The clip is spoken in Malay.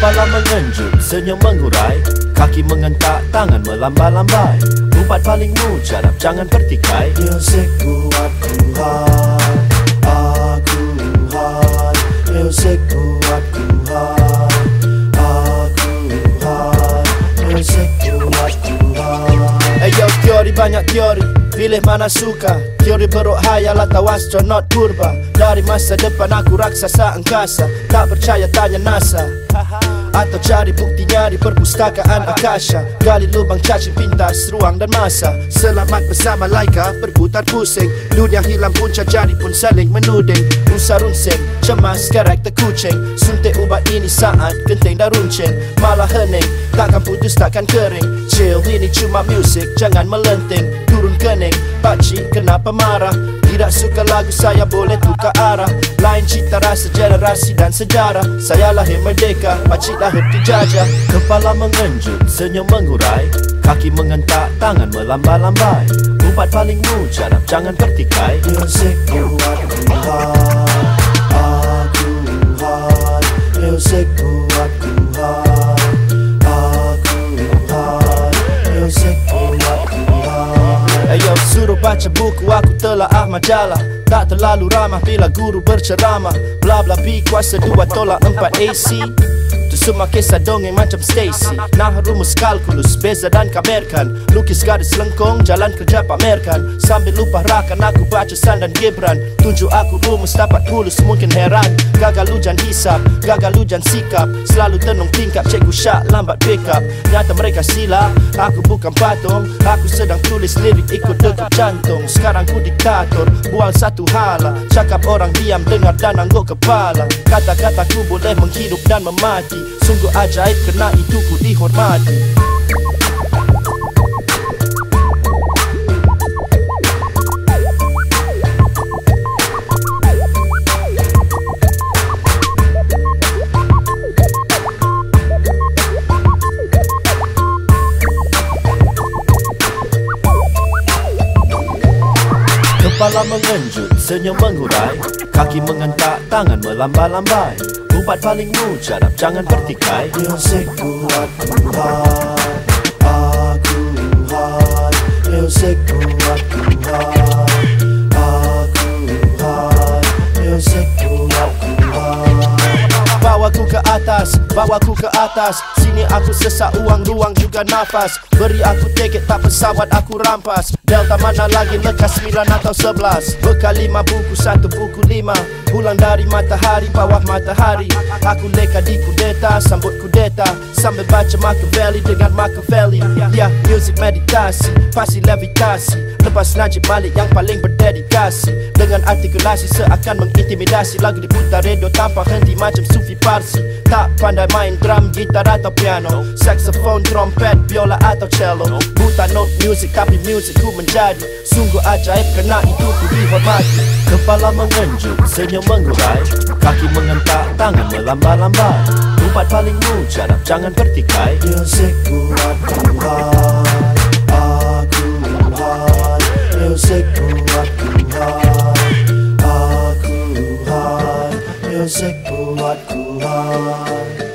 Kepala mengenjuk, senyum mengurai. Kaki mengentak, tangan melambai-lambai. Ubat paling mujarab, jangan pertikai Music kuat kuat Aku kuat Music kuat kuat Aku kuat Music kuat kuat Ayo teori banyak teori. Pilih mana suka. Teori beruk hayal atau astronot purba Dari masa depan aku raksasa angkasa. Tak percaya tanya NASA Atau cari buktinya di perpustakaan Akasha. Gali lubang cacing pintas, ruang dan masa. Selamat bersama Laika berputar pusing. Dunia hilang punca jadi pun saling menuding. Usah runsing, cemas karakter kucing. Suntik ubat ini saat genting dan runcing. Malah hening, takkan putus takkan kering. Chill, ini cuma musik, jangan melenting Kening, pakcik kenapa marah? Tidak suka lagu saya boleh tukar arah. Lain cita rasa generasi dan sejarah. Saya lahir merdeka, pakcik lahir dijajah. Kepala mengenjuk, senyum mengurai. Kaki mengentak, tangan melambai-lambai. Ubat paling mujarab, jangan pertikai Music kuat kuat Aku kuat Music buku aku telah ah majalah. Tak terlalu ramah bila guru berceramah. Bla bla bi kuasa dua tolak empat AC Tu semua kisah dongeng macam Stacy. Nah rumus kalkulus beza dan kamerkan. Lukis garis lengkong jalan kerja pamerkan. Sambil lupa rakan aku baca San dan Gibran. Tunjuk aku rumus dapat pulus mungkin heran. Gagal hujan hisap, gagal hujan sikap. Selalu tenung tingkap cikgu syak lambat pick up Nyata mereka sila, aku bukan patung. Aku sedang tulis lirik ikut degup jantung. Sekarang ku diktator, bual satu hala. Cakap orang diam dengar dan angguk kepala. Kata-kataku boleh menghidup dan memati Sungguh ajaib kena itu ku dihormati. Kepala mengenjuk, senyum mengurai Kaki mengentak, tangan melambai-lambai Ubat paling mujarab, jangan pertikai Music kuat kuat Aku kuat Music kuat ke atas, bawaku ke atas. Sini aku sesak uang, ruang juga nafas. Beri aku tiket tak pesawat aku rampas. Delta mana lagi lekas 9 atau 11 Bekal lima buku, satu buku lima. Pulang dari matahari, bawah matahari. Aku leka di kudeta, sambut kudeta. Sambil baca Machiavelli dengan Machiavelli. Ya, music meditasi, pasti levitasi Lepas Najib Malik yang paling berdedikasi. Dengan artikulasi seakan mengintimidasi. Lagu diputar radio tanpa henti macam Sufi Parsi. Tak pandai main drum, gitar atau piano. Saxophone, trompet, biola atau cello. Buta note music tapi music ku menjadi. Sungguh ajaib kerana itu ku dihormati. Kepala mengenjuk, senyum mengurai Kaki mengentak, tangan melambai-lambai. Ubat paling mujarab, jangan pertikai Music kuat kuat music buatku lah